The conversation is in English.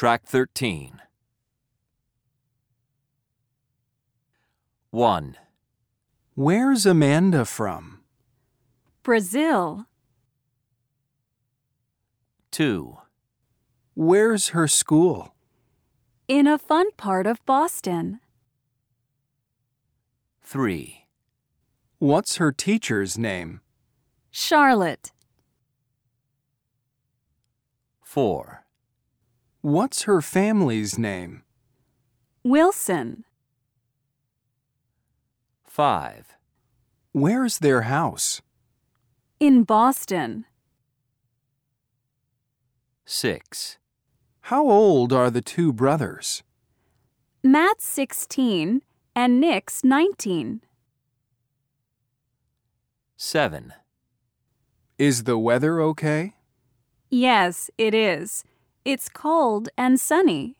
Track 13. 1, Where's Amanda from? Brazil, 2, Where's her school? in a fun part of Boston. 3, What's her teacher's name? Charlotte, 4, What's her family's name? Wilson, 5, Where's their house? in Boston. 6, How old are the two brothers? Matt's 16 and Nick's 19. 7, Is the weather okay? Yes, it is. It's cold and sunny.